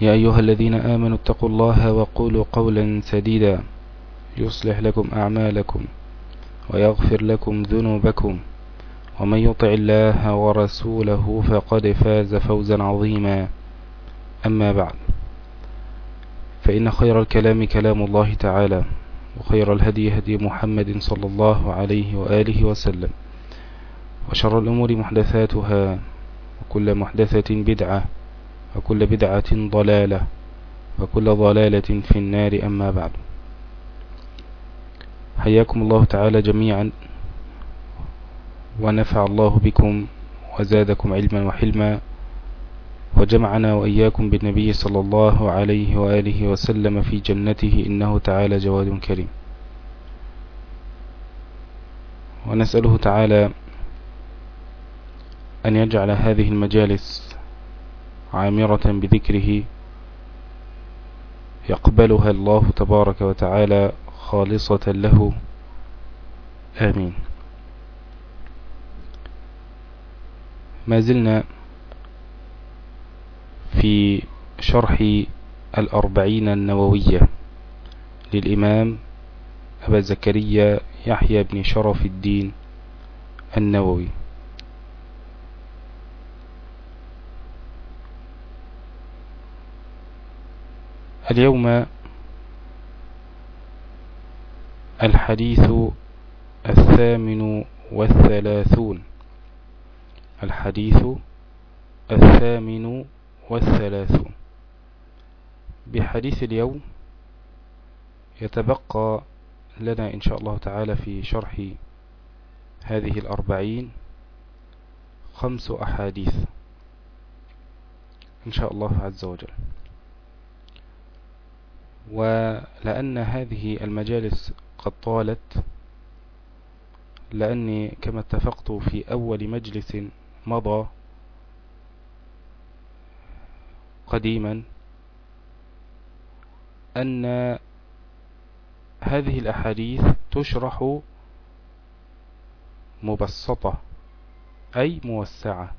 يا أيها الذين آمنوا اتقوا الله وقولوا قولا سديدا يصلح لكم أعمالكم ويغفر لكم ذنوبكم ومن يطع الله ورسوله فقد فاز فوزا عظيما. أما بعد فإن خير الكلام كلام الله تعالى وخير الهدي هدي محمد صلى الله عليه وآله وسلم وشر الأمور محدثاتها وكل محدثة بدعة وكل بدعة ضلالة وكل ضلالة في النار أما بعد. حياكم الله تعالى جميعا ونفع الله بكم وزادكم علما وحلما وجمعنا وإياكم بالنبي صلى الله عليه وآله وسلم في جنته إنه تعالى جواد كريم. ونسأله تعالى أن يجعل هذه المجالس عامرة بذكره يقبلها الله تبارك وتعالى خالصة له. آمين. ما زلنا في شرح الأربعين النووية للإمام أبا زكريا يحيى بن شرف الدين النووي. اليوم الحديث الثامن والثلاثون. الحديث الثامن والثلاثون. بحديث اليوم يتبقى لنا إن شاء الله تعالى في شرح هذه الأربعين خمس أحاديث إن شاء الله عز وجل. ولأن هذه المجالس قد طالت لأني كما اتفقت في أول مجلس مضى قديما أن هذه الأحاديث تشرح مبسطة أي موسعة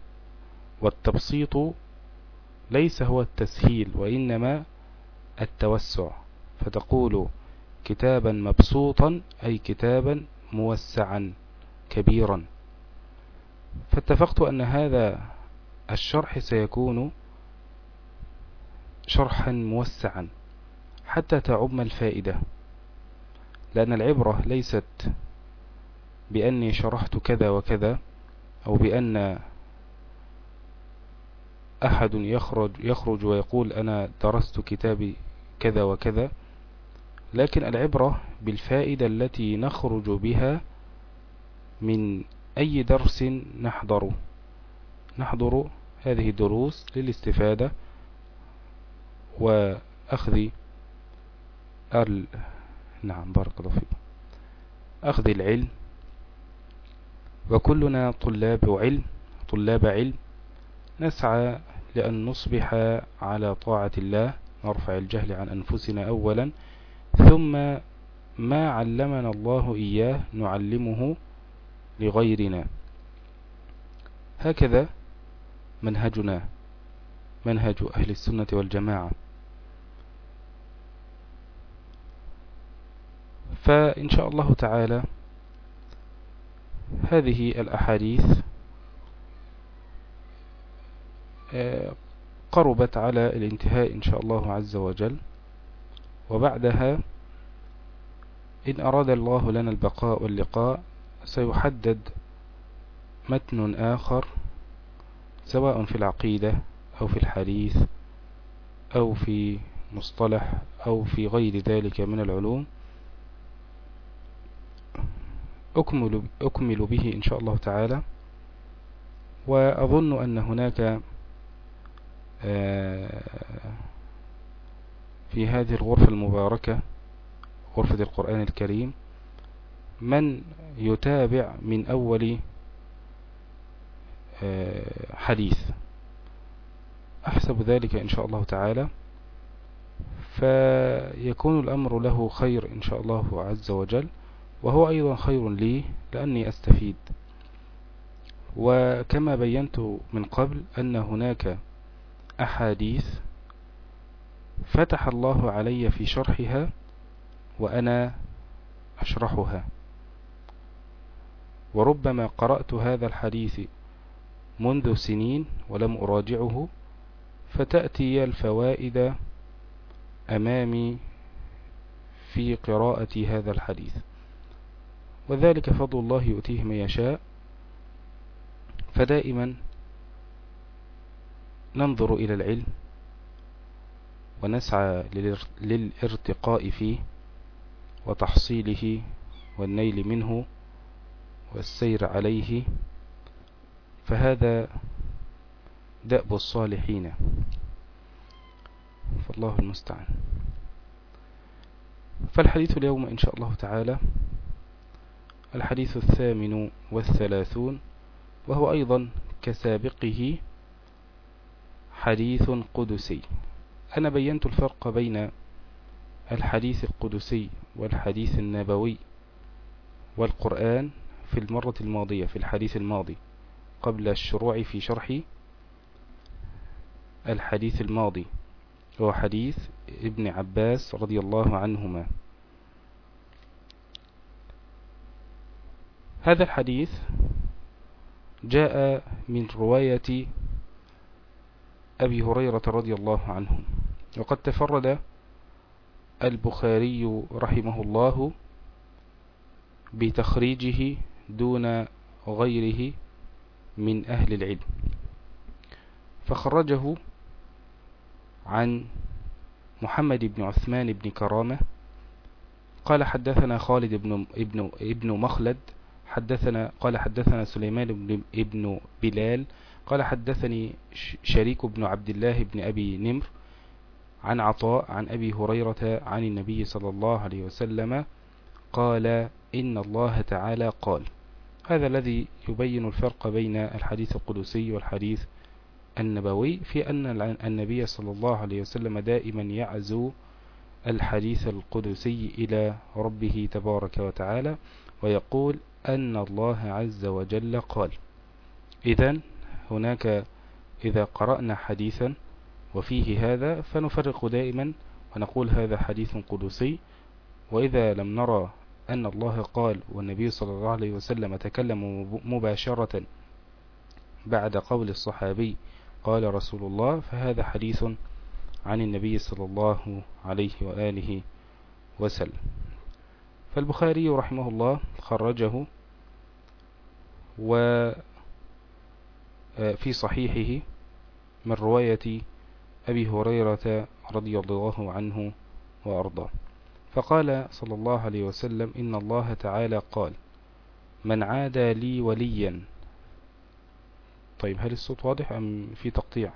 والتبسيط ليس هو التسهيل وإنما التوسع فتقول كتابا مبسوطا أي كتابا موسعا كبيرا. فاتفقت أن هذا الشرح سيكون شرحا موسعا حتى تعم الفائدة لأن العبرة ليست بأني شرحت كذا وكذا أو بأن أحد يخرج, يخرج ويقول أنا درست كتابي كذا وكذا. لكن العبرة بالفائدة التي نخرج بها من أي درس نحضره نحضر هذه الدروس للاستفادة وأخذ ال... نعم بارك الله فيكم. أخذ العلم. وكلنا طلاب علم طلاب علم نسعى لأن نصبح على طاعة الله. نرفع الجهل عن أنفسنا أولا ثم ما علمنا الله إياه نعلمه لغيرنا. هكذا منهجنا منهج أهل السنة والجماعة. فإن شاء الله تعالى هذه الأحاديث قربت على الانتهاء إن شاء الله عز وجل. وبعدها إن أراد الله لنا البقاء واللقاء سيحدد متن آخر سواء في العقيدة أو في الحديث أو في مصطلح أو في غير ذلك من العلوم. أكمل, أكمل به إن شاء الله تعالى. وأظن أن هناك في هذه الغرفة المباركة غرفة القرآن الكريم من يتابع من أول آه، حديث. أحسب ذلك إن شاء الله تعالى. فيكون الأمر له خير إن شاء الله عز وجل وهو أيضا خير لي لأني أستفيد. وكما بينت من قبل أن هناك أحاديث فتح الله علي في شرحها وأنا أشرحها. وربما قرأت هذا الحديث منذ سنين ولم أراجعه فتأتي الفوائد أمامي في قراءة هذا الحديث. وذلك فضل الله يؤتيه من يشاء. فدائما ننظر إلى العلم ونسعى للارتقاء فيه وتحصيله والنيل منه والسير عليه فهذا دأب الصالحين. فالله المستعان. فالحديث اليوم إن شاء الله تعالى الحديث الثامن والثلاثون وهو أيضا كسابقه حديث قدسي. أنا بينت الفرق بين الحديث القدسي والحديث النبوي والقرآن في المرة الماضية في الحديث الماضي قبل الشروع في شرح الحديث الماضي هو حديث ابن عباس رضي الله عنهما. هذا الحديث جاء من رواية أبي هريرة رضي الله عنه. وقد تفرد البخاري رحمه الله بتخريجه دون غيره من أهل العلم. فخرجه عن محمد بن عثمان بن كرامة. قال حدثنا خالد بن, ابن, ابن مخلد. حدثنا قال حدثنا سليمان بن ابن بلال. قال حدثني شريك بن عبد الله بن أبي نمر عن عطاء عن أبي هريرة عن النبي صلى الله عليه وسلم قال إن الله تعالى قال. هذا الذي يبين الفرق بين الحديث القدسي والحديث النبوي في أن النبي صلى الله عليه وسلم دائما يعزو الحديث القدسي إلى ربه تبارك وتعالى ويقول أن الله عز وجل قال. إذا هناك إذا قرأنا حديثا وفيه هذا فنفرق دائما ونقول هذا حديث قدسي. وإذا لم نرى أن الله قال والنبي صلى الله عليه وسلم تكلم مباشرة بعد قول الصحابي قال رسول الله فهذا حديث عن النبي صلى الله عليه وآله وسلم. فالبخاري رحمه الله خرجه وفي صحيحه من رواية أبي هريرة رضي الله عنه وأرضاه. فقال صلى الله عليه وسلم إن الله تعالى قال من عادى لي وليا. طيب هل الصوت واضح أم في تقطيع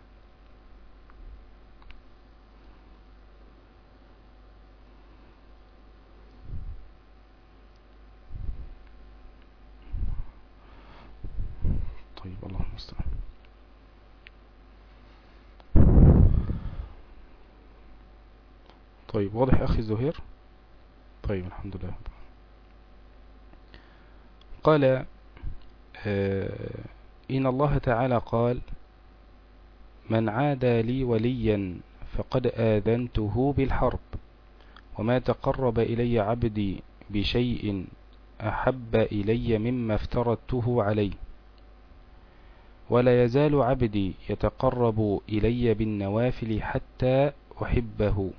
طيب الله المستعان طيب واضح أخي زهير طيب الحمد لله. قال آه، إن الله تعالى قال من عادى لي وليا فقد آذنته بالحرب وما تقرب إلي عبدي بشيء أحب إلي مما افترضته عليه ولا يزال عبدي يتقرب إلي بالنوافل حتى أحبه.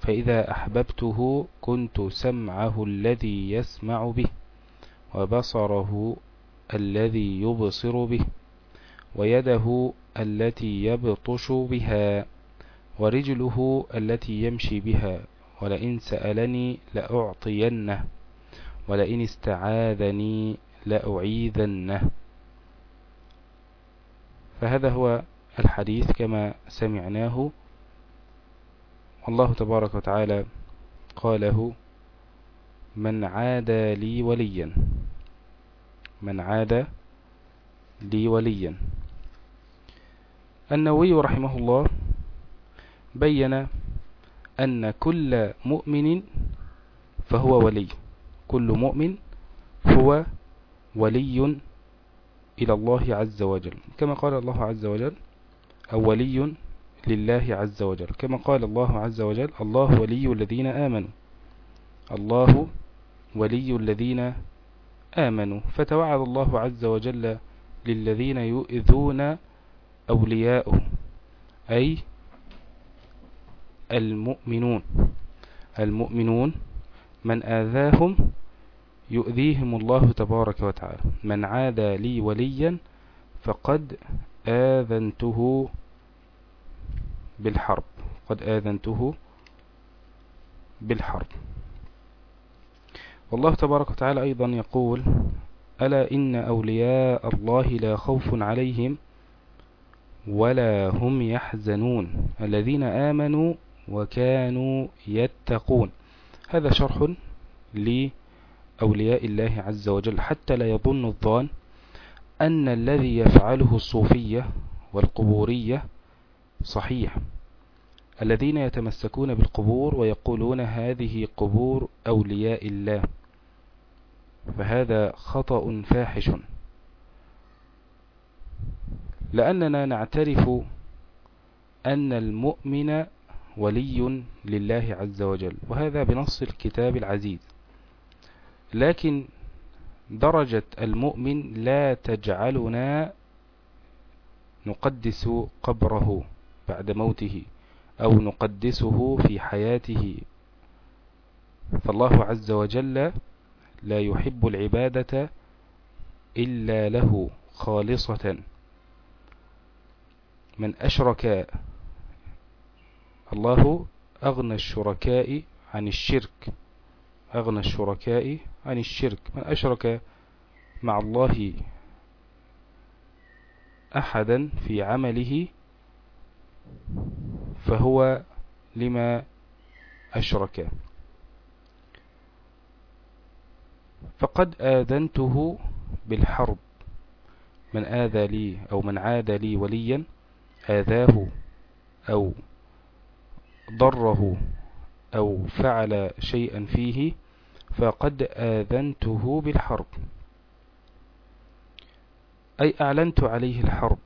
فإذا أحببته كنت سمعه الذي يسمع به وبصره الذي يبصر به ويده التي يبطش بها ورجله التي يمشي بها ولئن سألني لأعطينه ولئن استعاذني لأعيذنه. فهذا هو الحديث كما سمعناه. والله تبارك وتعالى قاله من عاد لي وليا. من عاد لي وليا. النووي رحمه الله بين أن كل مؤمن فهو ولي. كل مؤمن هو ولي إلى الله عز وجل. كما قال الله عز وجل أو ولي لله عز وجل. كما قال الله عز وجل الله ولي الذين آمنوا. الله ولي الذين آمنوا. فتوعد الله عز وجل للذين يؤذون أولياءه أي المؤمنون. المؤمنون من آذاهم يؤذيهم الله تبارك وتعالى. من عاد لي وليا فقد آذنته بالحرب. قد آذنته بالحرب. والله تبارك وتعالى أيضا يقول ألا إن أولياء الله لا خوف عليهم ولا هم يحزنون. الذين آمنوا وكانوا يتقون. هذا شرح لأولياء الله عز وجل. حتى لا يظن الظان أن الذي يفعله الصوفية والقبورية صحيح. الذين يتمسكون بالقبور ويقولون هذه قبور أولياء الله. فهذا خطأ فاحش. لأننا نعترف أن المؤمن ولي لله عز وجل وهذا بنص الكتاب العزيز. لكن درجة المؤمن لا تجعلنا نقدس قبره. بعد موته أو نقدسه في حياته. فالله عز وجل لا يحب العبادة إلا له خالصة. من أشرك الله أغنى الشركاء عن الشرك. أغنى الشركاء عن الشرك. من أشرك مع الله أحدا في عمله فهو لما أشرك. فقد آذنته بالحرب. من آذى لي أو من عاد لي وليا آذاه أو ضره أو فعل شيئا فيه فقد آذنته بالحرب. أي أعلنت عليه الحرب.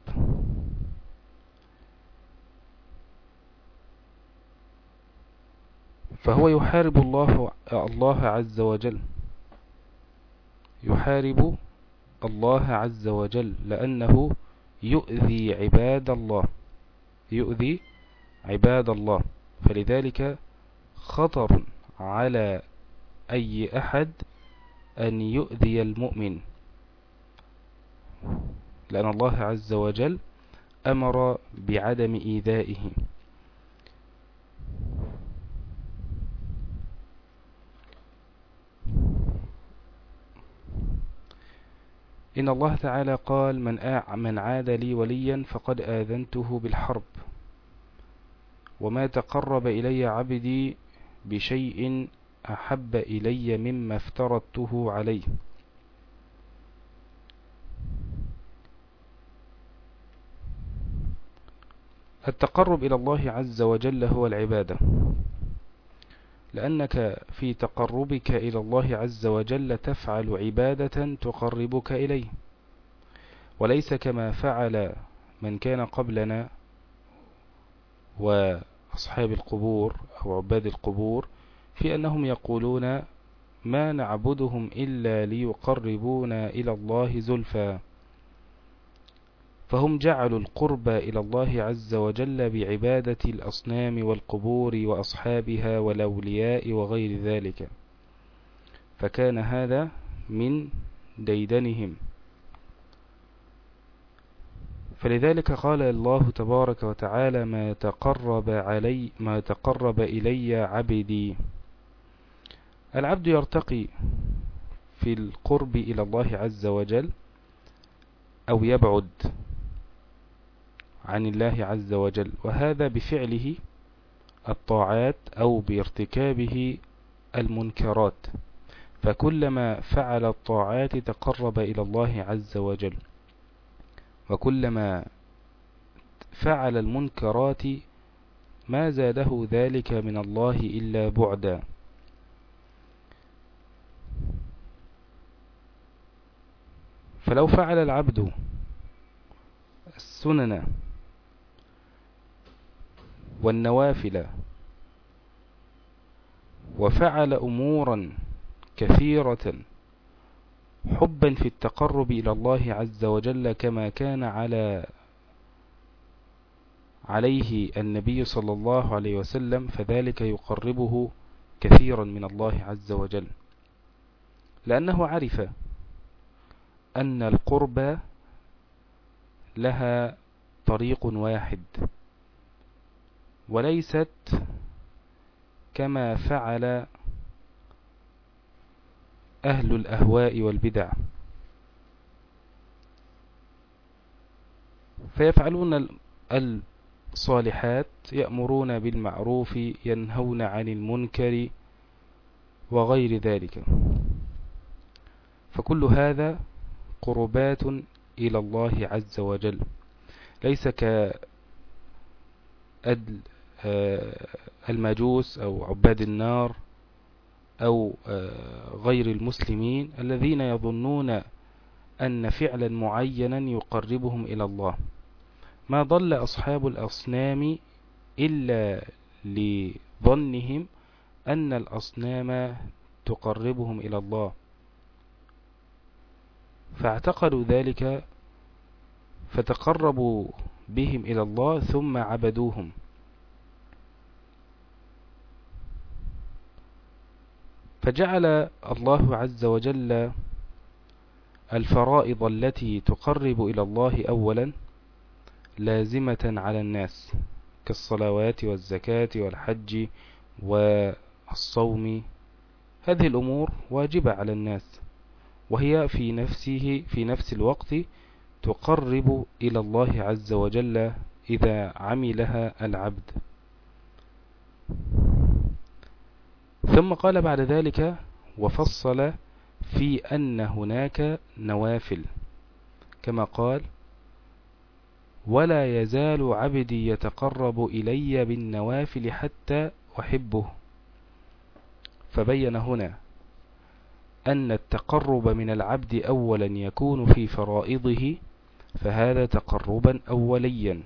فهو يحارب الله الله عز وجل. يحارب الله عز وجل لأنه يؤذي عباد الله. يؤذي عباد الله. فلذلك خطر على أي أحد أن يؤذي المؤمن. لأن الله عز وجل أمر بعدم إيذائه. إن الله تعالى قال من, من عاد لي وليا فقد آذنته بالحرب. وما تقرب إلي عبدي بشيء أحب إلي مما افترضته عليه. التقرب إلى الله عز وجل هو العبادة. لأنك في تقربك إلى الله عز وجل تفعل عبادة تقربك إليه. وليس كما فعل من كان قبلنا وأصحاب القبور أو عباد القبور في أنهم يقولون ما نعبدهم إلا ليقربونا إلى الله زلفا فهم جعلوا القرب إلى الله عز وجل بعبادة الأصنام والقبور وأصحابها والأولياء وغير ذلك. فكان هذا من ديدنهم. فلذلك قال الله تبارك وتعالى ما تقرب علي ما تقرب إلي عبدي. العبد يرتقي في القرب إلى الله عز وجل أو يبعد. عن الله عز وجل وهذا بفعله الطاعات أو بارتكابه المنكرات. فكلما فعل الطاعات تقرب إلى الله عز وجل وكلما فعل المنكرات ما زاده ذلك من الله إلا بعدا. فلو فعل العبد السنن والنوافل. وفعل أمورا كثيرة حبا في التقرب إلى الله عز وجل كما كان على عليه النبي صلى الله عليه وسلم فذلك يقربه كثيرا من الله عز وجل. لأنه عرف أن القرب لها طريق واحد. وليست كما فعل أهل الأهواء والبدع. فيفعلون الصالحات يأمرون بالمعروف ينهون عن المنكر وغير ذلك. فكل هذا قربات إلى الله عز وجل. ليس ك المجوس أو عباد النار أو آه، غير المسلمين الذين يظنون أن فعلا معينا يقربهم إلى الله. ما ضل أصحاب الأصنام إلا لظنهم أن الأصنام تقربهم إلى الله. فاعتقدوا ذلك فتقربوا بهم إلى الله ثم عبدوهم. فجعل الله عز وجل الفرائض التي تقرب إلى الله أولا لازمة على الناس كالصلوات والزكاة والحج والصوم. هذه الأمور واجبة على الناس وهي في نفسه في نفس الوقت تقرب إلى الله عز وجل إذا عملها العبد. ثم قال بعد ذلك وفصل في أن هناك نوافل كما قال ولا يزال عبدي يتقرب إلي بالنوافل حتى أحبه فبين هنا أن التقرب من العبد أولا يكون في فرائضه فهذا تقربا أوليا.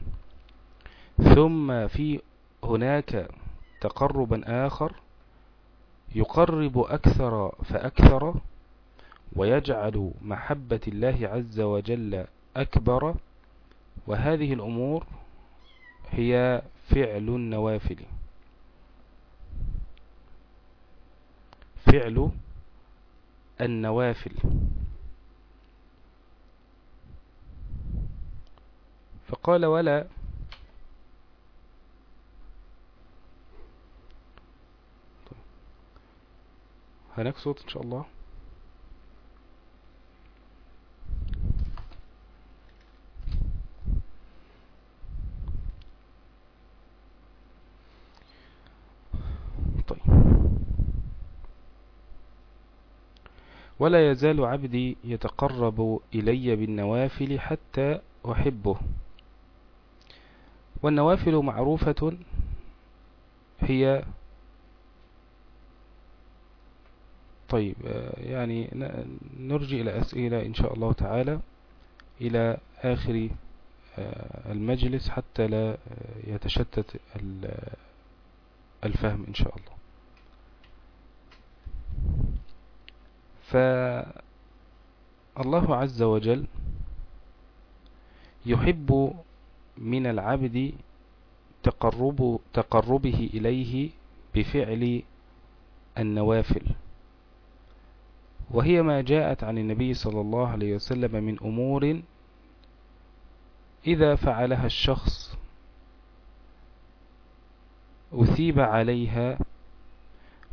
ثم في هناك تقربا آخر يقرب أكثر فأكثر ويجعل محبة الله عز وجل أكبر وهذه الأمور هي فعل النوافل. فعل النوافل. فقال ولا هناك صوت إن شاء الله. طيب. ولا يزال عبدي يتقرب إلي بالنوافل حتى أحبه. والنوافل معروفة هي طيب آه، يعني نرجي إلى أسئلة إن شاء الله تعالى إلى آخر آه، المجلس حتى لا آه، يتشتت الفهم إن شاء الله. فالله عز وجل يحب من العبد تقرب تقربه إليه بفعل النوافل. وهي ما جاءت عن النبي صلى الله عليه وسلم من أمور إذا فعلها الشخص أثيب عليها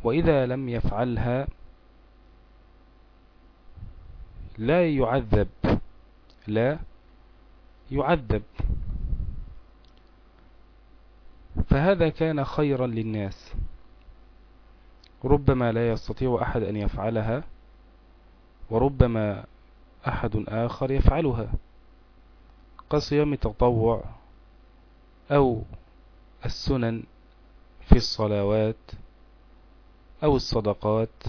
وإذا لم يفعلها لا يعذب لا يعذب. فهذا كان خيرا للناس. ربما لا يستطيع أحد أن يفعلها. وربما أحد آخر يفعلها. كصيام التطوع أو السنن في الصلوات أو الصدقات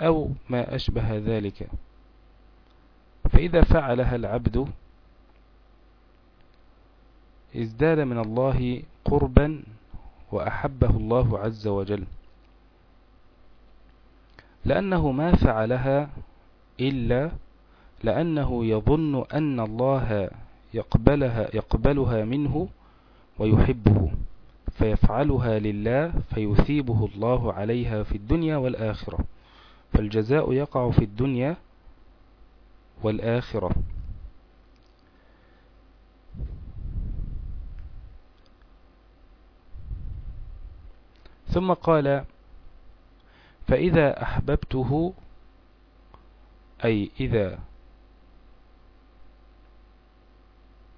أو ما أشبه ذلك. فإذا فعلها العبد ازداد من الله قربا وأحبه الله عز وجل. لأنه ما فعلها إلا لأنه يظن أن الله يقبلها, يقبلها منه ويحبه فيفعلها لله فيثيبه الله عليها في الدنيا والآخرة. فالجزاء يقع في الدنيا والآخرة. ثم قال فإذا أحببته أي إذا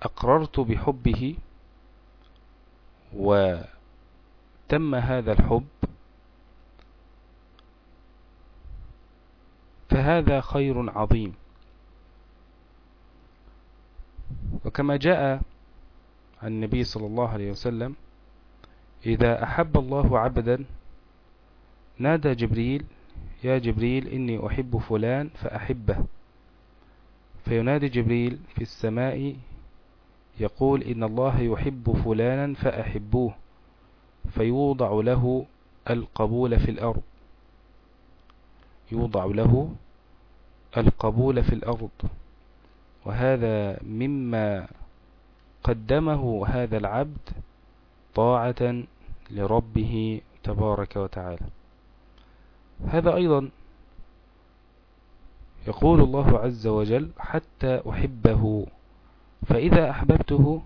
أقررت بحبه وتم هذا الحب فهذا خير عظيم. وكما جاء عن النبي صلى الله عليه وسلم إذا أحب الله عبدا نادى جبريل يا جبريل إني أحب فلان فأحبه. فينادي جبريل في السماء يقول إن الله يحب فلانا فأحبوه فيوضع له القبول في الأرض. يوضع له القبول في الأرض. وهذا مما قدمه هذا العبد طاعة لربه تبارك وتعالى. هذا أيضا يقول الله عز وجل حتى أحبه. فإذا أحببته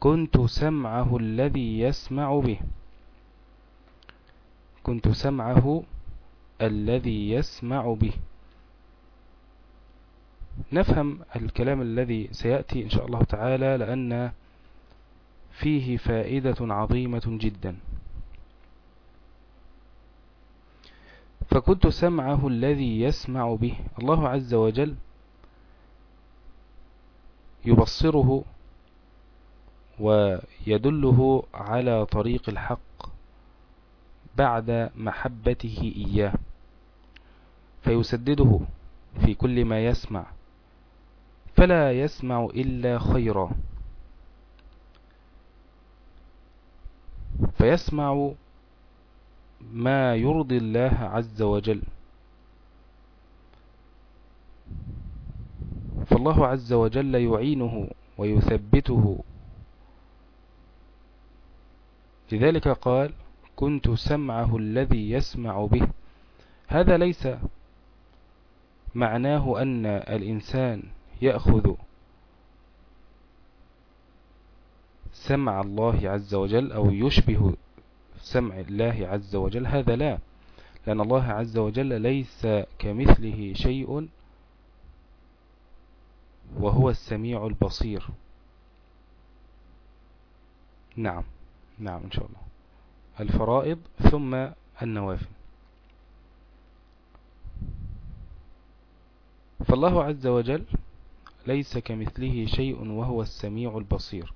كنت سمعه الذي يسمع به. كنت سمعه الذي يسمع به. نفهم الكلام الذي سيأتي إن شاء الله تعالى لأن فيه فائدة عظيمة جدا. فكنت سمعه الذي يسمع به. الله عز وجل يبصره ويدله على طريق الحق بعد محبته إياه فيسدده في كل ما يسمع فلا يسمع إلا خيرا فيسمع ما يرضي الله عز وجل. فالله عز وجل يعينه ويثبته. لذلك قال كنت سمعه الذي يسمع به. هذا ليس معناه أن الإنسان يأخذ سمع الله عز وجل أو يشبه سمع الله عز وجل. هذا لا لأن الله عز وجل ليس كمثله شيء وهو السميع البصير. نعم نعم إن شاء الله. الفرائض ثم النوافل. فالله عز وجل ليس كمثله شيء وهو السميع البصير.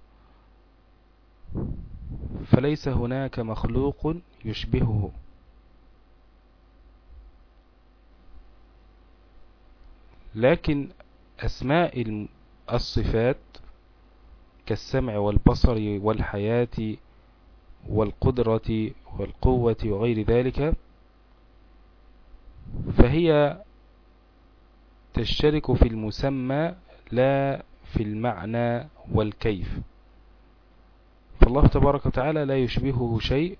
فليس هناك مخلوق يشبهه. لكن أسماء الصفات كالسمع والبصر والحياة والقدرة والقوة وغير ذلك فهي تشترك في المسمى لا في المعنى والكيف. فالله تبارك وتعالى لا يشبهه شيء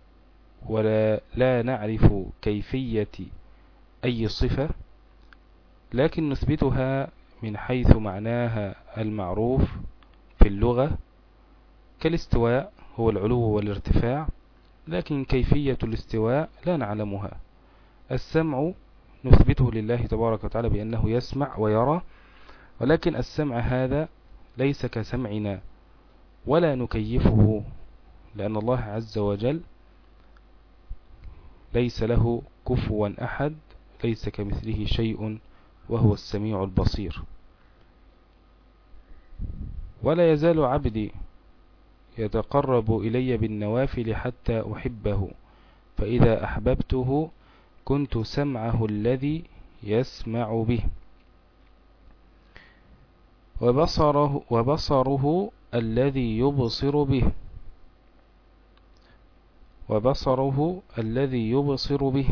ولا لا نعرف كيفية أي صفة لكن نثبتها من حيث معناها المعروف في اللغة كالاستواء هو العلو والارتفاع لكن كيفية الاستواء لا نعلمها. السمع نثبته لله تبارك وتعالى بأنه يسمع ويرى ولكن السمع هذا ليس كسمعنا ولا نكيفه لأن الله عز وجل ليس له كفوا أحد ليس كمثله شيء وهو السميع البصير. ولا يزال عبدي يتقرب إلي بالنوافل حتى أحبه فإذا أحببته كنت سمعه الذي يسمع به. وبصره, وبصره الذي يبصر به. وبصره الذي يبصر به.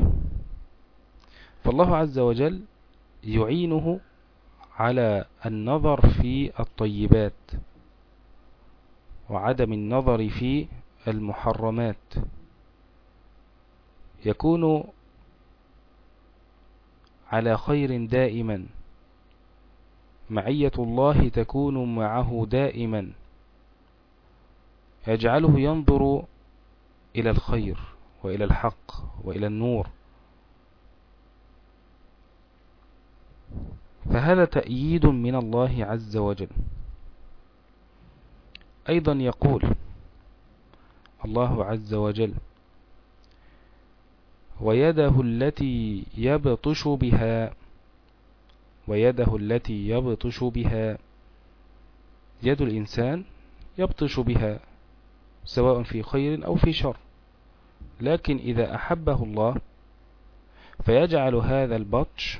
فالله عز وجل يعينه على النظر في الطيبات وعدم النظر في المحرمات. يكون على خير دائما. معية الله تكون معه دائما. يجعله ينظر إلى الخير وإلى الحق وإلى النور. فهذا تأييد من الله عز وجل. أيضا يقول الله عز وجل ويده التي يبطش بها ويده التي يبطش بها يد الإنسان يبطش بها. سواء في خير أو في شر. لكن إذا أحبه الله فيجعل هذا البطش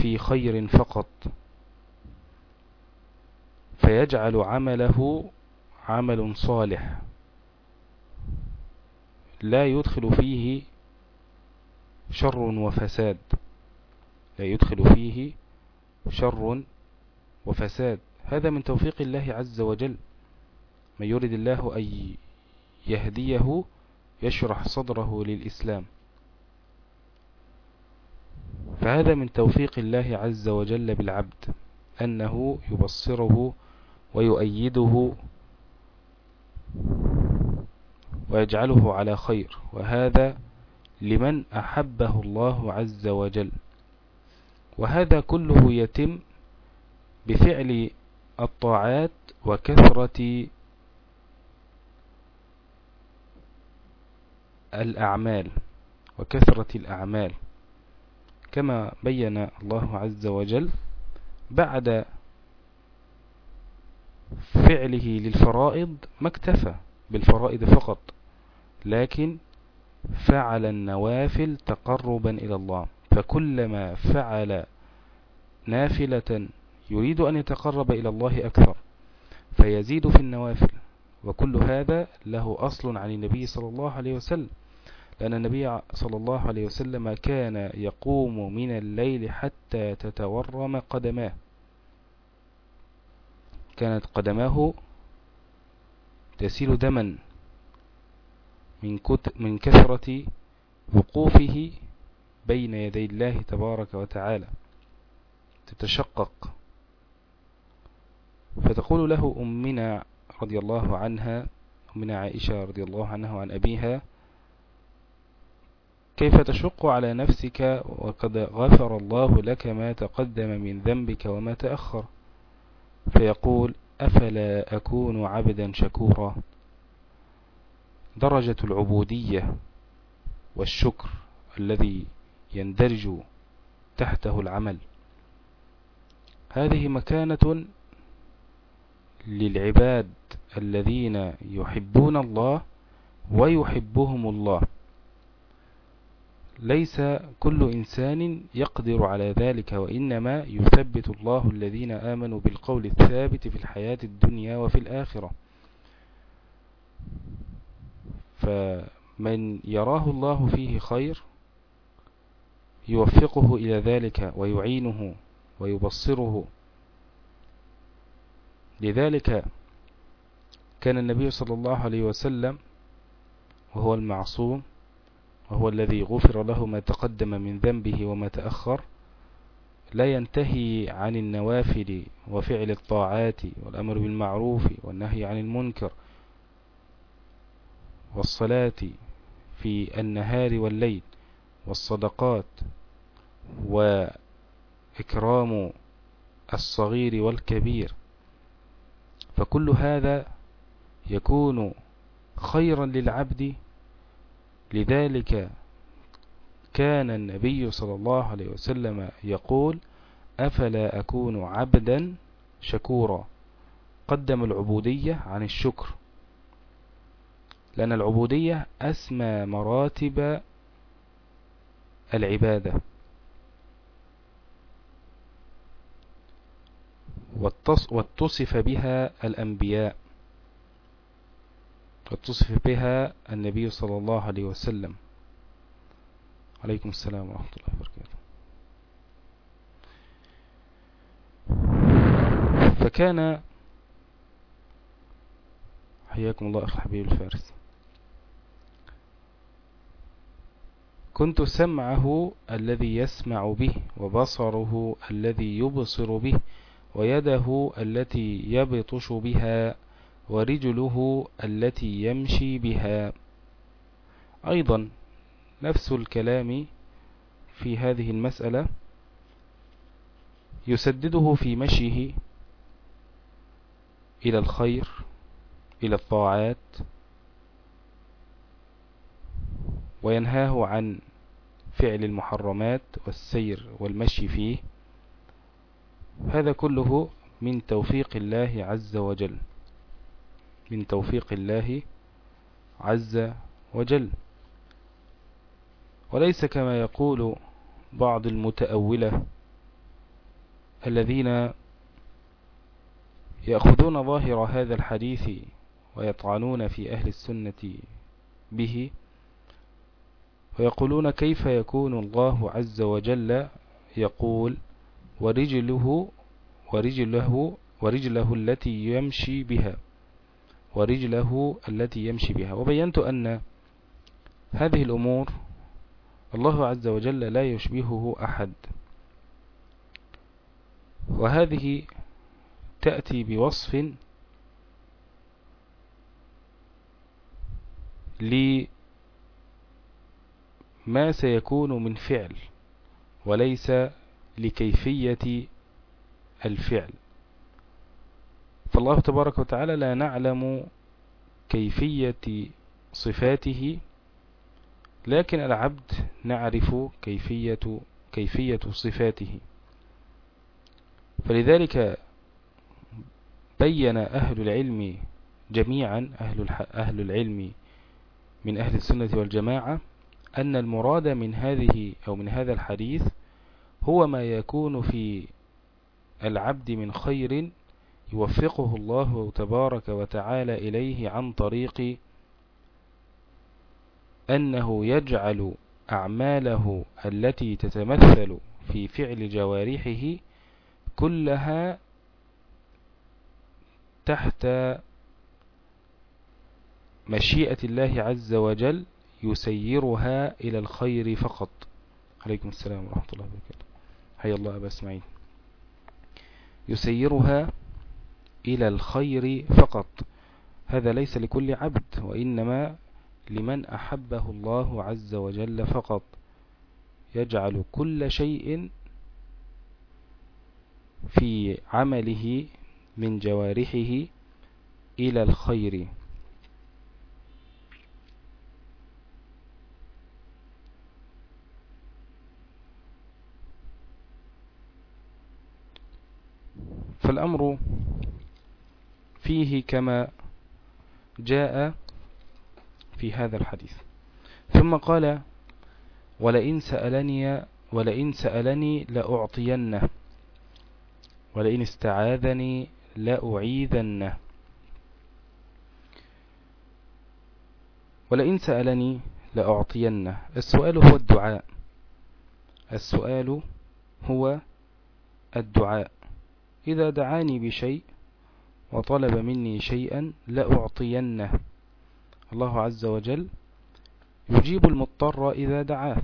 في خير فقط. فيجعل عمله عمل صالح. لا يدخل فيه شر وفساد. لا يدخل فيه شر وفساد. هذا من توفيق الله عز وجل. من يريد الله أن يهديه يشرح صدره للإسلام. فهذا من توفيق الله عز وجل بالعبد أنه يبصره ويؤيده ويجعله على خير. وهذا لمن أحبه الله عز وجل. وهذا كله يتم بفعل الطاعات وكثرة الأعمال وكثرة الأعمال كما بين الله عز وجل بعد فعله للفرائض ما اكتفى بالفرائض فقط لكن فعل النوافل تقربا إلى الله. فكلما فعل نافلة يريد أن يتقرب إلى الله أكثر فيزيد في النوافل. وكل هذا له أصل عن النبي صلى الله عليه وسلم. لأن النبي صلى الله عليه وسلم كان يقوم من الليل حتى تتورم قدماه. كانت قدماه تسيل دما من, من كثرة وقوفه بين يدي الله تبارك وتعالى. تتشقق. فتقول له أمنا رضي الله عنها أمنا عائشة رضي الله عنها وعن أبيها كيف تشق على نفسك وقد غفر الله لك ما تقدم من ذنبك وما تأخر؟ فيقول أفلا أكون عبدا شكورا؟ درجة العبودية والشكر الذي يندرج تحته العمل. هذه مكانة للعباد الذين يحبون الله ويحبهم الله. ليس كل إنسان يقدر على ذلك وإنما يثبت الله الذين آمنوا بالقول الثابت في الحياة الدنيا وفي الآخرة. فمن يراه الله فيه خير يوفقه إلى ذلك ويعينه ويبصره لذلك كان النبي صلى الله عليه وسلم وهو المعصوم وهو الذي غفر له ما تقدم من ذنبه وما تأخر لا ينتهي عن النوافل وفعل الطاعات والأمر بالمعروف والنهي عن المنكر والصلاة في النهار والليل والصدقات وإكرام الصغير والكبير. فكل هذا يكون خيرا للعبد. لذلك كان النبي صلى الله عليه وسلم يقول أفلا أكون عبدا شكورا؟ قدم العبودية عن الشكر. لأن العبودية أسمى مراتب العبادة. واتصف بها الأنبياء. واتصف بها النبي صلى الله عليه وسلم. عليكم السلام ورحمة الله وبركاته. فكان حياكم الله أخي حبيب الفارس. كنت سمعه الذي يسمع به وبصره الذي يبصر به ويده التي يبطش بها ورجله التي يمشي بها. أيضا نفس الكلام في هذه المسألة يسدده في مشيه إلى الخير إلى الطاعات وينهاه عن فعل المحرمات والسير والمشي فيه. هذا كله من توفيق الله عز وجل. من توفيق الله عز وجل. وليس كما يقول بعض المتأولة الذين يأخذون ظاهر هذا الحديث ويطعنون في أهل السنة به ويقولون كيف يكون الله عز وجل يقول ورجله ورجله ورجله التي يمشي بها ورجله التي يمشي بها. وبينت أن هذه الأمور الله عز وجل لا يشبهه أحد. وهذه تأتي بوصف لما سيكون من فعل وليس لكيفية الفعل. فالله تبارك وتعالى لا نعلم كيفية صفاته لكن العبد نعرف كيفية كيفية صفاته. فلذلك بين أهل العلم جميعا أهل, أهل العلم من أهل السنة والجماعة أن المراد من هذه أو من هذا الحديث هو ما يكون في العبد من خير يوفقه الله تبارك وتعالى إليه عن طريق أنه يجعل أعماله التي تتمثل في فعل جوارحه كلها تحت مشيئة الله عز وجل يسيرها إلى الخير فقط. عليكم السلام ورحمة الله وبركاته. حيا الله أبا إسماعيل. يسيرها إلى الخير فقط. هذا ليس لكل عبد وإنما لمن أحبه الله عز وجل فقط. يجعل كل شيء في عمله من جوارحه إلى الخير. فالأمر فيه كما جاء في هذا الحديث. ثم قال ولئن سألني ولئن سألني لأعطينه ولئن استعاذني لأعيذنه. ولئن سألني لأعطينه. السؤال هو الدعاء. السؤال هو الدعاء. إذا دعاني بشيء وطلب مني شيئا لأعطينه. الله عز وجل يجيب المضطر إذا دعاه.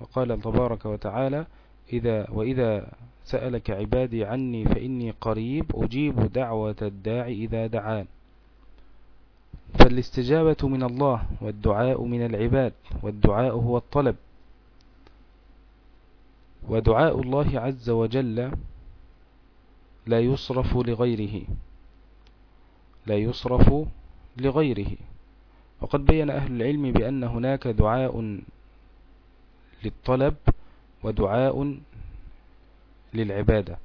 وقال تبارك وتعالى إذا وإذا سألك عبادي عني فإني قريب أجيب دعوة الداعي إذا دعان. فالاستجابة من الله والدعاء من العباد والدعاء هو الطلب. ودعاء الله عز وجل لا يصرف لغيره. لا يصرف لغيره. وقد بين أهل العلم بأن هناك دعاء للطلب ودعاء للعبادة.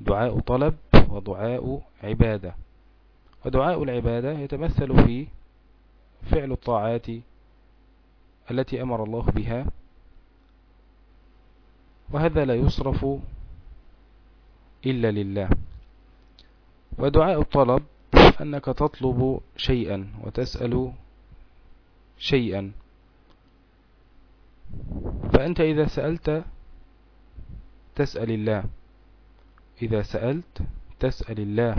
دعاء طلب ودعاء عبادة. ودعاء العبادة يتمثل في فعل الطاعات التي أمر الله بها. وهذا لا يصرف إلا لله. ودعاء الطلب أنك تطلب شيئا وتسأل شيئا. فأنت إذا سألت تسأل الله. إذا سألت تسأل الله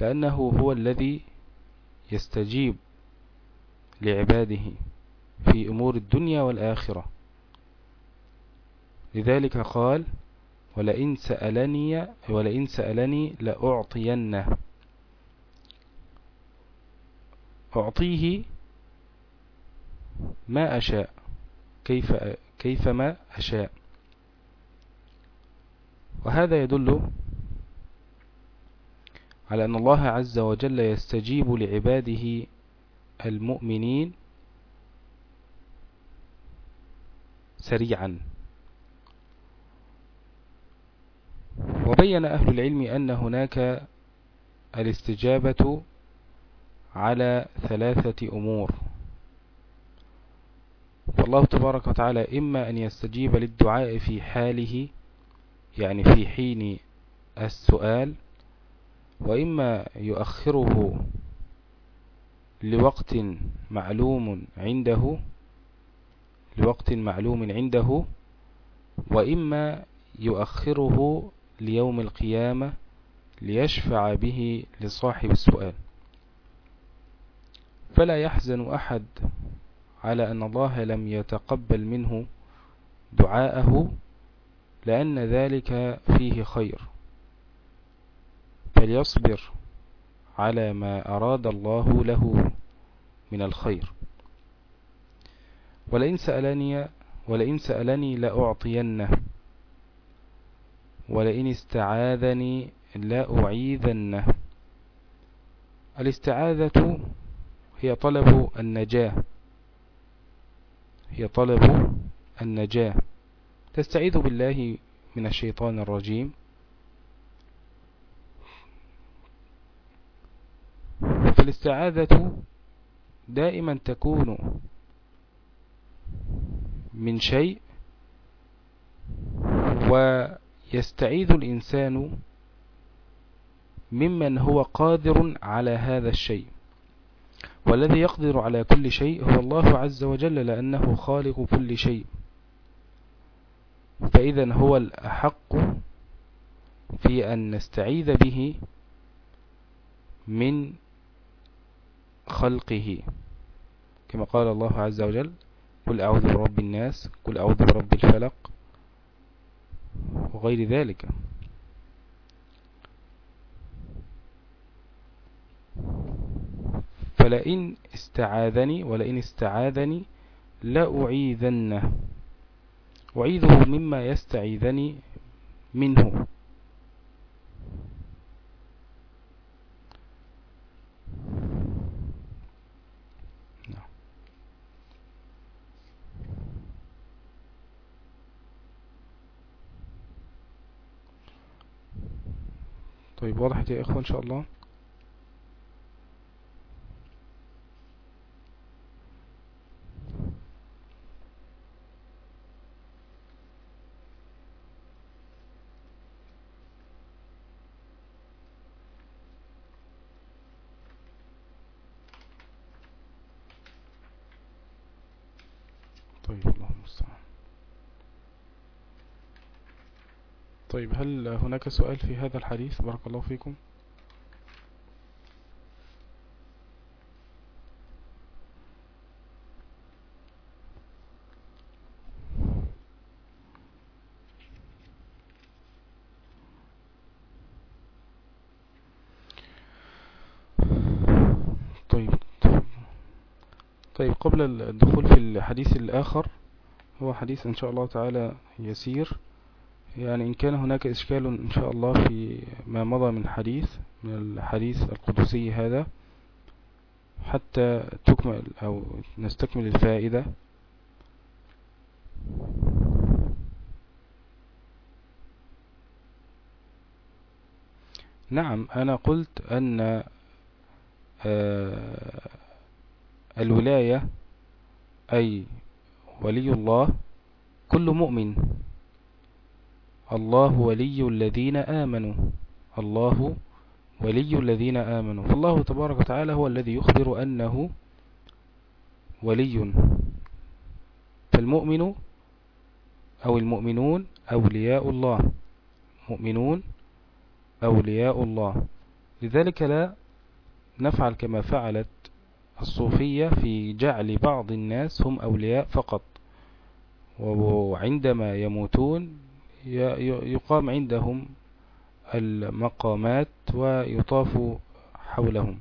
لأنه هو الذي يستجيب لعباده في أمور الدنيا والآخرة. لذلك قال ولئن سألني ولئن سألني لأعطينه. أعطيه ما أشاء كيف كيفما أشاء. وهذا يدل على أن الله عز وجل يستجيب لعباده المؤمنين سريعا. وبين أهل العلم أن هناك الاستجابة على ثلاثة أمور. والله تبارك وتعالى إما أن يستجيب للدعاء في حاله يعني في حين السؤال وإما يؤخره لوقت معلوم عنده لوقت معلوم عنده وإما يؤخره ليوم القيامة ليشفع به لصاحب السؤال. فلا يحزن أحد على أن الله لم يتقبل منه دعاءه لأن ذلك فيه خير. فليصبر على ما أراد الله له من الخير. ولئن سألني ولئن سألني لأعطينه. ولئن استعاذني لأعيذنه. الاستعاذة هي طلب النجاة. هي طلب النجاة. تستعيذ بالله من الشيطان الرجيم. فالاستعاذة دائما تكون من شيء ويستعيذ الإنسان ممن هو قادر على هذا الشيء. والذي يقدر على كل شيء هو الله عز وجل لأنه خالق كل شيء. فإذا هو الأحق في أن نستعيذ به من خلقه. كما قال الله عز وجل قل أعوذ برب الناس قل أعوذ برب الفلق وغير ذلك. فلئن استعاذني ولئن استعاذني لأعيذنه. أعيذه مما يستعيذني منه نعم. طيب واضح يا إخوة إن شاء الله. طيب هل هناك سؤال في هذا الحديث؟ بارك الله فيكم. طيب طيب قبل الدخول في الحديث الآخر هو حديث إن شاء الله تعالى يسير. يعني إن كان هناك إشكال إن شاء الله في ما مضى من حديث من الحديث القدسي هذا حتى تكمل أو نستكمل الفائدة. نعم أنا قلت أن آه، الولاية أي ولي الله كل مؤمن. الله ولي الذين آمنوا. الله ولي الذين آمنوا. فالله تبارك وتعالى هو الذي يخبر أنه ولي. فالمؤمن أو المؤمنون أولياء الله. مؤمنون أولياء الله. لذلك لا نفعل كما فعلت الصوفية في جعل بعض الناس هم أولياء فقط. وعندما يموتون يقام عندهم المقامات ويطاف حولهم.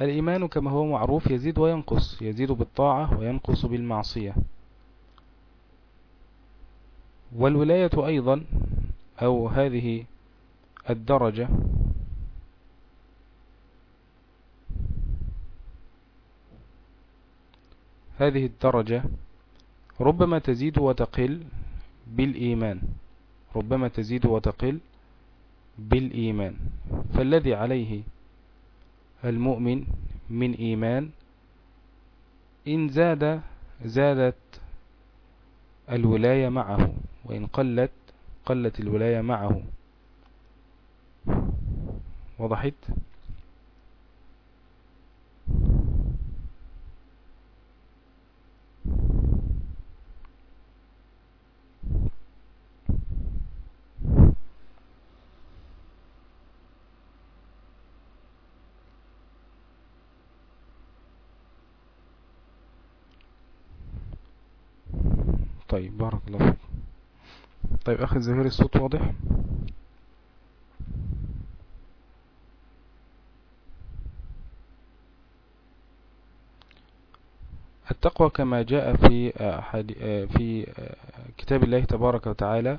الإيمان كما هو معروف يزيد وينقص يزيد بالطاعة وينقص بالمعصية. والولاية أيضا أو هذه الدرجة هذه الدرجة ربما تزيد وتقل بالإيمان. ربما تزيد وتقل بالإيمان. فالذي عليه المؤمن من إيمان إن زاد زادت الولاية معه وإن قلت قلت الولاية معه. وضحت طيب بارك الله فيك. طيب أخي الزهير الصوت واضح؟ التقوى كما جاء في في كتاب الله تبارك وتعالى.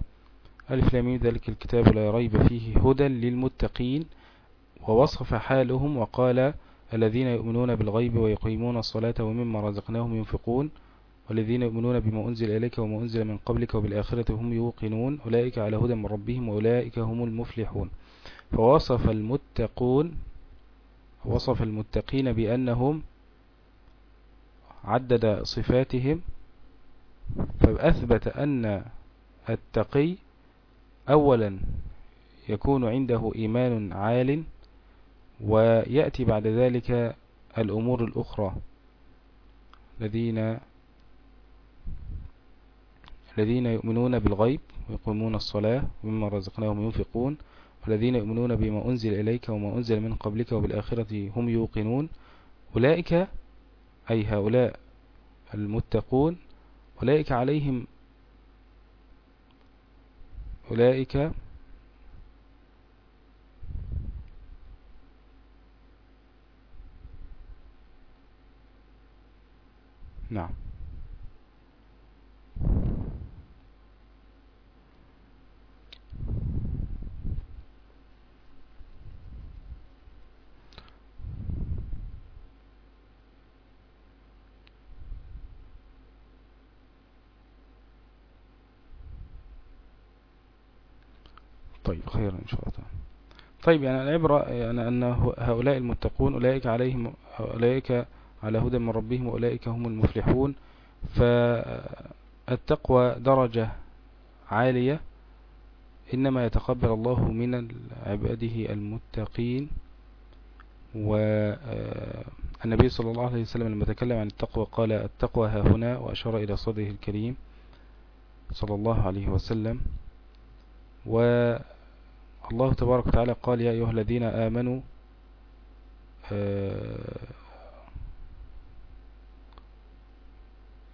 ألف لامين ذلك الكتاب لا ريب فيه هدى للمتقين. ووصف حالهم وقال الذين يؤمنون بالغيب ويقيمون الصلاة ومما رزقناهم ينفقون. والذين يؤمنون بما أنزل إليك وما أنزل من قبلك وبالآخرة هم يوقنون. أولئك على هدى من ربهم وأولئك هم المفلحون. فوصف المتقون وصف المتقين بأنهم عدد صفاتهم. فأثبت أن التقي أولا يكون عنده إيمان عال ويأتي بعد ذلك الأمور الأخرى. الذين الذين يؤمنون بالغيب ويقومون الصلاة ومما رزقناهم ينفقون والذين يؤمنون بما أنزل إليك وما أنزل من قبلك وبالآخرة هم يوقنون. أولئك أي هؤلاء المتقون أولئك عليهم أولئك نعم. طيب خير إن شاء الله. طيب يعني العبرة يعني أن هؤلاء المتقون أولئك عليهم أولئك على هدى من ربهم وأولئك هم المفلحون. فالتقوى درجة عالية إنما يتقبل الله من عباده المتقين. والنبي صلى الله عليه وسلم لما تكلم عن التقوى قال التقوى ها هنا وأشار إلى صدره الكريم صلى الله عليه وسلم. و الله تبارك وتعالى قال يا أيها الذين آمنوا آه،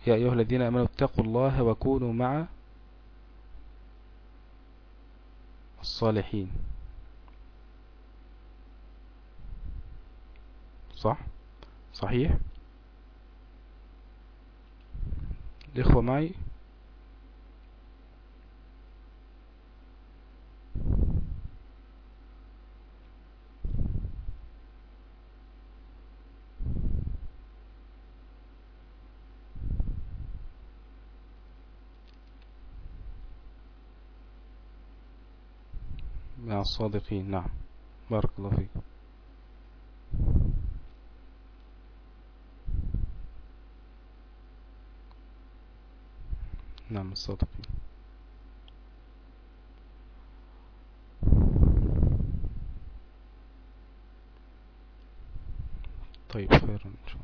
يا أيها الذين آمنوا اتقوا الله وكونوا مع الصالحين. صح؟ صحيح؟ الإخوة معي؟ الصادقين نعم. بارك الله فيك. نعم الصادقين. طيب خير إن شاء الله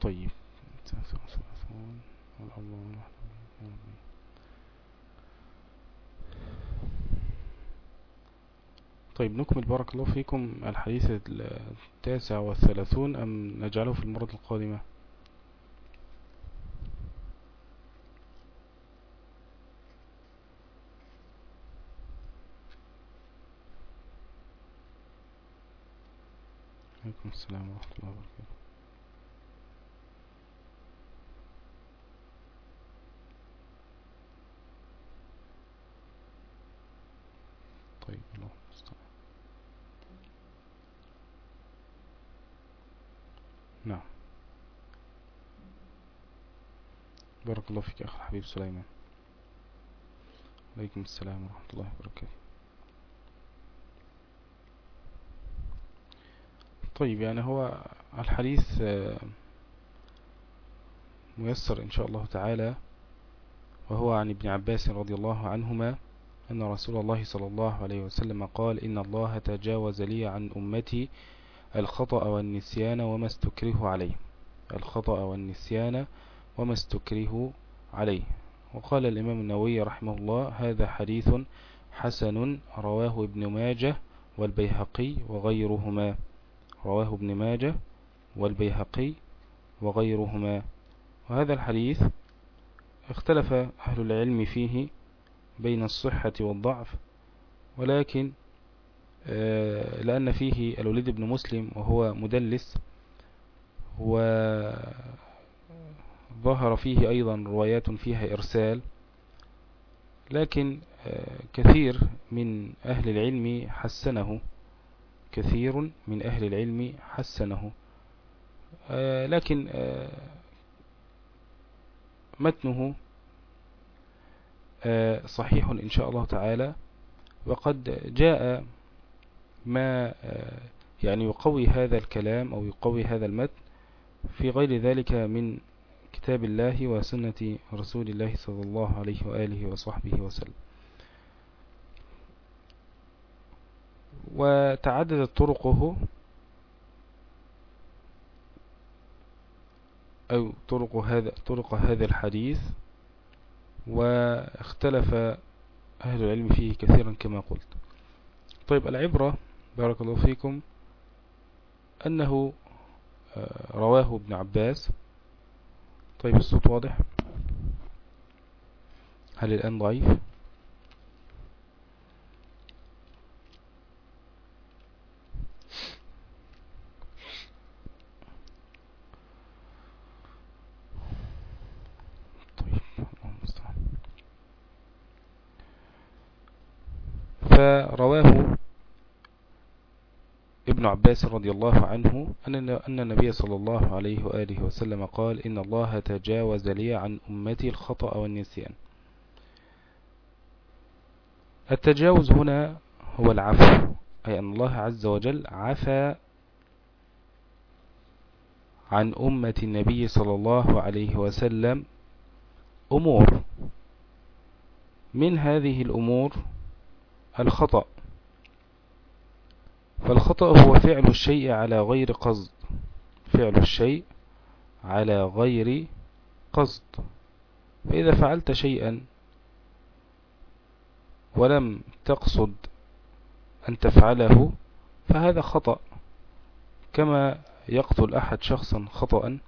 طيب طيب نكمل بارك الله فيكم الحديث التاسع والثلاثون أم نجعله في المرة القادمة؟ عليكم السلام ورحمة الله وبركاته طيب الله المستعان نعم بارك الله فيك أخ الحبيب سليمان. عليكم السلام ورحمة الله وبركاته. طيب يعني هو الحديث ميسر إن شاء الله تعالى وهو عن ابن عباس رضي الله عنهما أن رسول الله صلى الله عليه وسلم قال إن الله تجاوز لي عن أمتي الخطأ والنسيان وما استكره عليه. الخطأ والنسيان وما استكره عليه. وقال الإمام النووي رحمه الله هذا حديث حسن رواه ابن ماجه والبيهقي وغيرهما. رواه ابن ماجه والبيهقي وغيرهما. وهذا الحديث اختلف أهل العلم فيه بين الصحة والضعف ولكن آه، لأن فيه الوليد بن مسلم وهو مدلس وظهر فيه أيضا روايات فيها إرسال لكن آه، كثير من أهل العلم حسنه كثير من أهل العلم حسنه. آه، لكن متنه آه، صحيح إن شاء الله تعالى. وقد جاء ما يعني يقوي هذا الكلام أو يقوي هذا المتن في غير ذلك من كتاب الله وسنة رسول الله صلى الله عليه وآله وصحبه وسلم. وتعددت طرقه أو طرق هذا طرق هذا الحديث واختلف أهل العلم فيه كثيرا كما قلت. طيب العبرة بارك الله فيكم أنه آه، رواه ابن عباس طيب الصوت واضح؟ هل الآن ضعيف فرواه ابن عباس رضي الله عنه أن النبي صلى الله عليه وآله وسلم قال إن الله تجاوز لي عن أمتي الخطأ والنسيان. التجاوز هنا هو العفو أي أن الله عز وجل عفى عن أمة النبي صلى الله عليه وسلم أمور. من هذه الأمور الخطأ. فالخطأ هو فعل الشيء على غير قصد. فعل الشيء على غير قصد. فإذا فعلت شيئا ولم تقصد أن تفعله فهذا خطأ. كما يقتل أحد شخصا خطأ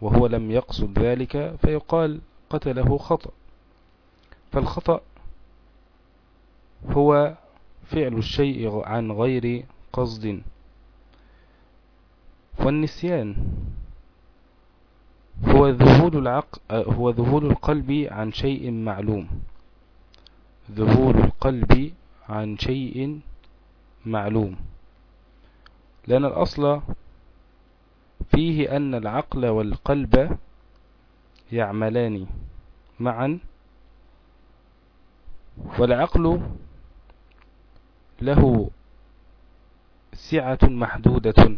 وهو لم يقصد ذلك فيقال قتله خطأ. فالخطأ هو فعل الشيء عن غير قصد. والنسيان هو ذهول العقل هو ذهول القلب عن شيء معلوم. ذهول القلب عن شيء معلوم. لأن الأصل فيه أن العقل والقلب يعملان معا والعقل له سعة محدودة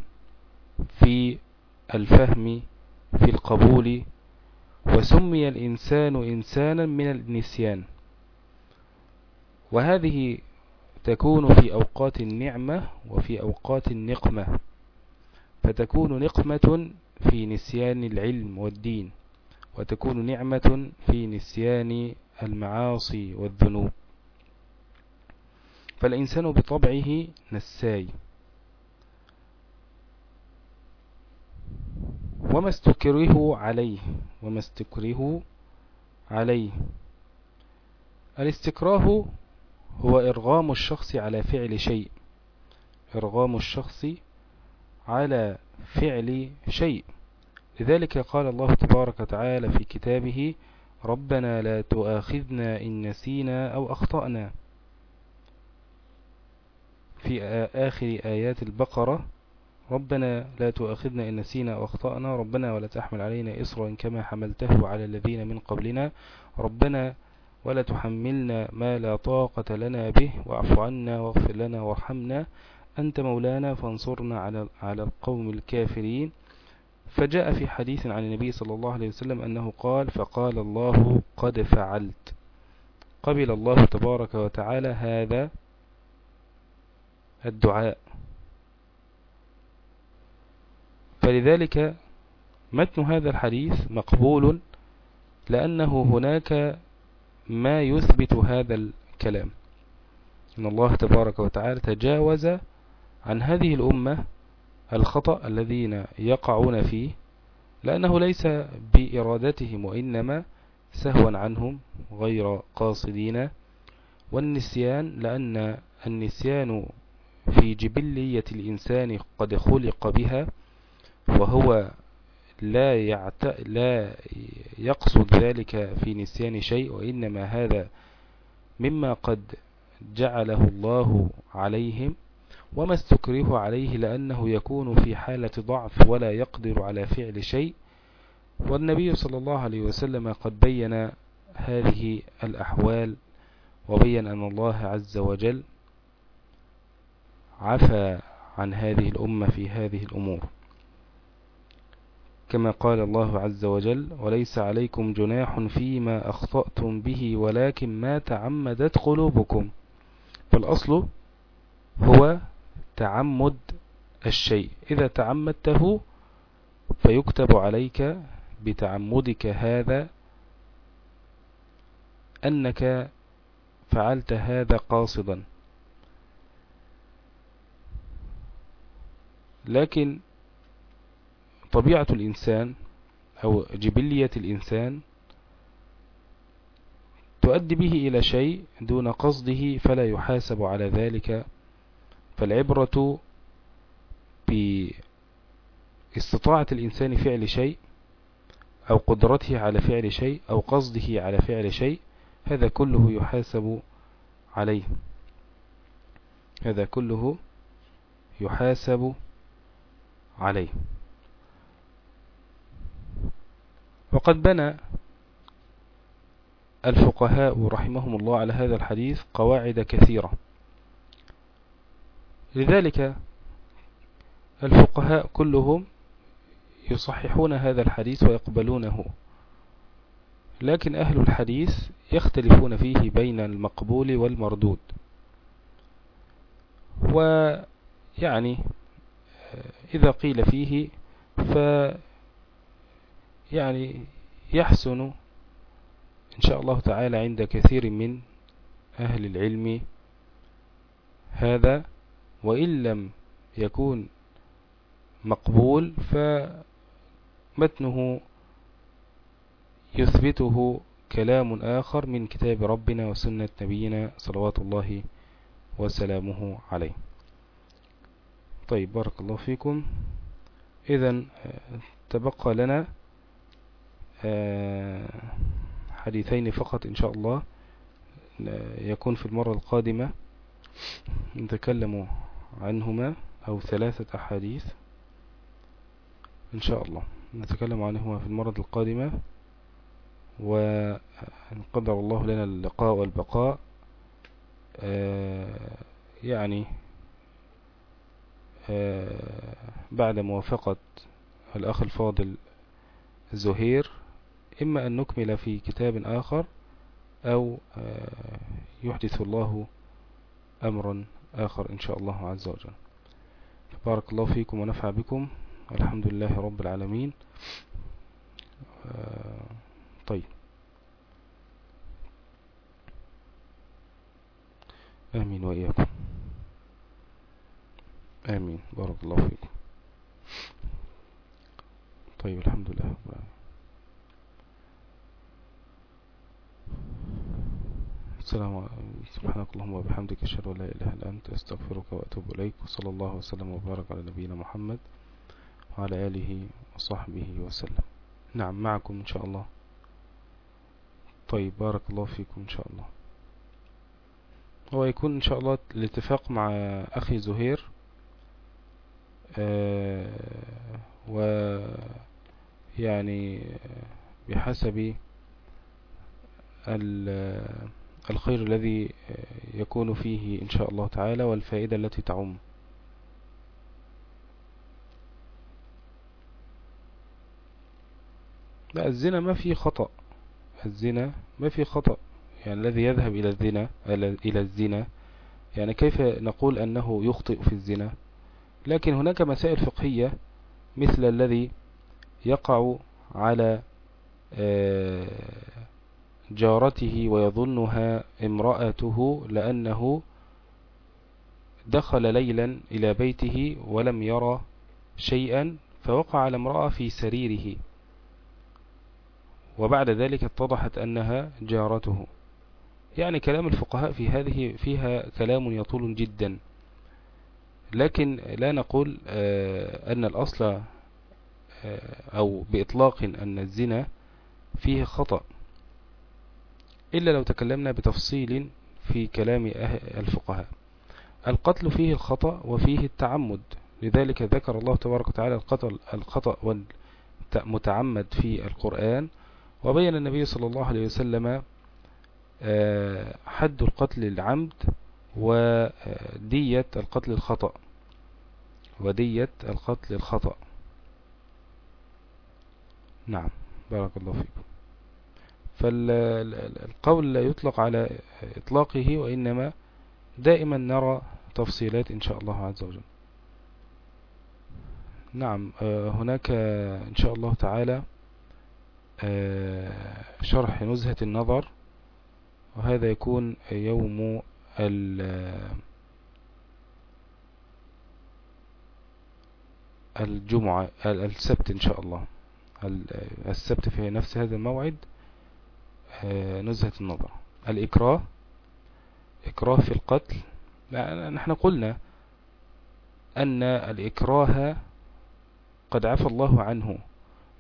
في الفهم في القبول وسمي الإنسان إنسانا من النسيان. وهذه تكون في أوقات النعمة وفي أوقات النقمة. فتكون نقمة في نسيان العلم والدين وتكون نعمة في نسيان المعاصي والذنوب. فالإنسان بطبعه نساي. وما استكره عليه وما استكره عليه. الاستكراه هو إرغام الشخص على فعل شيء. إرغام الشخص على فعل شيء. لذلك قال الله تبارك وتعالى في كتابه ربنا لا تؤاخذنا إن نسينا أو أخطأنا. في آخر آيات البقرة ربنا لا تؤاخذنا إن نسينا أو أخطأنا ربنا ولا تحمل علينا إصرا كما حملته على الذين من قبلنا. ربنا ولا تحملنا ما لا طاقة لنا به. واعف عنا واغفر لنا وارحمنا. أنت مولانا فانصرنا على على القوم الكافرين. فجاء في حديث عن النبي صلى الله عليه وسلم أنه قال فقال الله قد فعلت. قبل الله تبارك وتعالى هذا الدعاء. فلذلك متن هذا الحديث مقبول لأنه هناك ما يثبت هذا الكلام. إن الله تبارك وتعالى تجاوز عن هذه الأمة الخطأ الذين يقعون فيه لأنه ليس بإرادتهم وإنما سهوا عنهم غير قاصدين. والنسيان لأن النسيان في جبلية الإنسان قد خلق بها وهو لا, يعت... لا يقصد ذلك في نسيان شيء وإنما هذا مما قد جعله الله عليهم وما استكره عليه لأنه يكون في حالة ضعف ولا يقدر على فعل شيء. والنبي صلى الله عليه وسلم قد بين هذه الأحوال وبين أن الله عز وجل عفى عن هذه الأمة في هذه الأمور. كما قال الله عز وجل وليس عليكم جناح فيما أخطأتم به ولكن ما تعمدت قلوبكم. فالأصل هو تعمد الشيء. إذا تعمدته فيكتب عليك بتعمدك هذا أنك فعلت هذا قاصدا. لكن طبيعة الإنسان أو جبلية الإنسان تؤدي به إلى شيء دون قصده فلا يحاسب على ذلك فالعبرة باستطاعة الإنسان فعل شيء أو قدرته على فعل شيء أو قصده على فعل شيء هذا كله يحاسب عليه. هذا كله يحاسب عليه. وقد بنى الفقهاء رحمهم الله على هذا الحديث قواعد كثيرة. لذلك الفقهاء كلهم يصححون هذا الحديث ويقبلونه. لكن أهل الحديث يختلفون فيه بين المقبول والمردود. ويعني إذا قيل فيه ف يعني يحسن إن شاء الله تعالى عند كثير من أهل العلم هذا وإن لم يكون مقبول فمتنه يثبته كلام آخر من كتاب ربنا وسنة نبينا صلوات الله وسلامه عليه. طيب بارك الله فيكم. إذا تبقى لنا آه، حديثين فقط إن شاء الله. يكون في المرة القادمة نتكلم عنهما أو ثلاثة أحاديث. إن شاء الله نتكلم عنهما في المرة القادمة. وإن قدر الله لنا اللقاء والبقاء. آه، يعني آه، بعد موافقة الأخ الفاضل زهير إما أن نكمل في كتاب آخر أو آه، يحدث الله أمرا آخر إن شاء الله عز وجل. بارك الله فيكم ونفع بكم. الحمد لله رب العالمين. طيب. آمين وإياكم. آمين. بارك الله فيكم. طيب الحمد لله رب العالمين. السلام سبحانك اللهم وبحمدك أشهد أن لا إله إلا أنت أستغفرك وأتوب إليك وصلى الله وسلم وبارك على نبينا محمد وعلى آله وصحبه وسلم. نعم معكم إن شاء الله. طيب بارك الله فيكم إن شاء الله. هو يكون إن شاء الله الاتفاق مع أخي زهير آه و يعني بحسب الخير الذي يكون فيه إن شاء الله تعالى والفائدة التي تعم. لا الزنا ما فيه خطأ. الزنا ما فيه خطأ. يعني الذي يذهب إلى الزنا إلى الزنا يعني كيف نقول أنه يخطئ في الزنا؟ لكن هناك مسائل فقهية مثل الذي يقع على آه، جارته ويظنها امرأته لأنه دخل ليلا إلى بيته ولم يرى شيئا فوقع على امرأة في سريره. وبعد ذلك اتضحت أنها جارته. يعني كلام الفقهاء في هذه فيها كلام يطول جدا. لكن لا نقول آه، أن الأصل آه، أو بإطلاق أن الزنا فيه خطأ. إلا لو تكلمنا بتفصيل في كلام الفقهاء. القتل فيه الخطأ وفيه التعمد. لذلك ذكر الله تبارك وتعالى القتل الخطأ والمتعمد في القرآن. وبين النبي صلى الله عليه وسلم آه، حد القتل العمد ودية القتل الخطأ. ودية القتل الخطأ. نعم. بارك الله فيكم. فالقول لا يطلق على إطلاقه وإنما دائما نرى تفصيلات إن شاء الله عز وجل. نعم آه، هناك إن شاء الله تعالى آه، شرح نزهة النظر وهذا يكون يوم الجمعة السبت إن شاء الله. السبت في نفس هذا الموعد. نزهة النظر. الإكراه إكراه في القتل. نحن قلنا أن الإكراه قد عفى الله عنه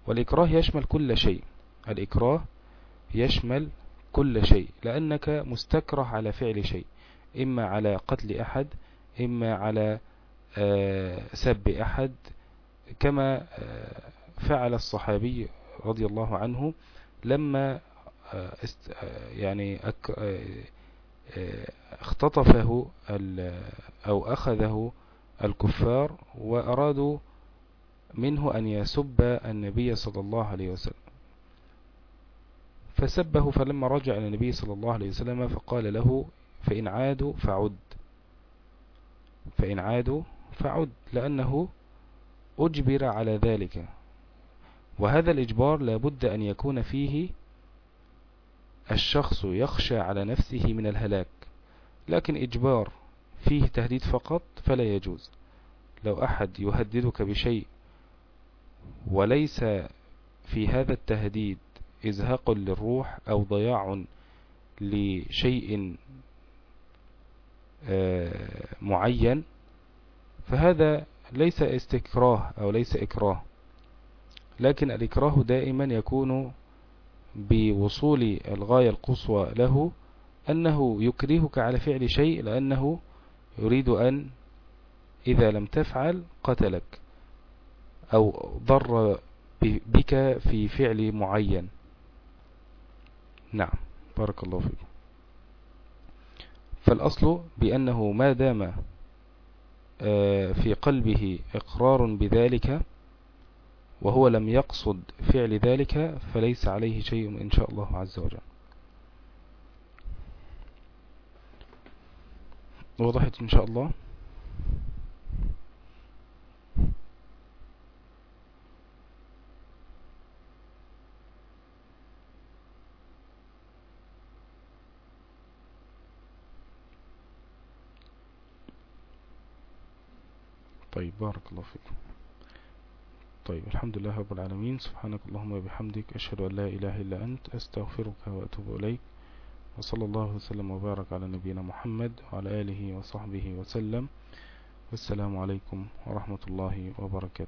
والإكراه يشمل كل شيء. الإكراه يشمل كل شيء لأنك مستكره على فعل شيء إما على قتل أحد إما على آه، سب أحد. كما آه، فعل الصحابي رضي الله عنه لما آه، يعني اختطفه أو أخذه الكفار وأرادوا منه أن يسب النبي صلى الله عليه وسلم. فسبه فلما رجع إلى النبي صلى الله عليه وسلم فقال له فإن عادوا فعد. فإن عادوا فعد لأنه أجبر على ذلك. وهذا الإجبار لابد أن يكون فيه الشخص يخشى على نفسه من الهلاك لكن إجبار فيه تهديد فقط فلا يجوز. لو أحد يهددك بشيء وليس في هذا التهديد إزهاق للروح أو ضياع لشيء آه، معين فهذا ليس استكراه أو ليس إكراه لكن الإكراه دائما يكون بوصول الغاية القصوى له أنه يكرهك على فعل شيء لأنه يريد أن إذا لم تفعل قتلك أو ضر بك في فعل معين. نعم بارك الله فيكم فالأصل بأنه ما دام آه، في قلبه إقرار بذلك وهو لم يقصد فعل ذلك فليس عليه شيء إن شاء الله عز وجل. وضحت إن شاء الله؟ طيب بارك الله فيكم. طيب الحمد لله رب العالمين. سبحانك اللهم وبحمدك أشهد أن لا إله إلا أنت أستغفرك وأتوب إليك. وصلى الله وسلم وبارك على نبينا محمد وعلى آله وصحبه وسلم. والسلام عليكم ورحمة الله وبركاته.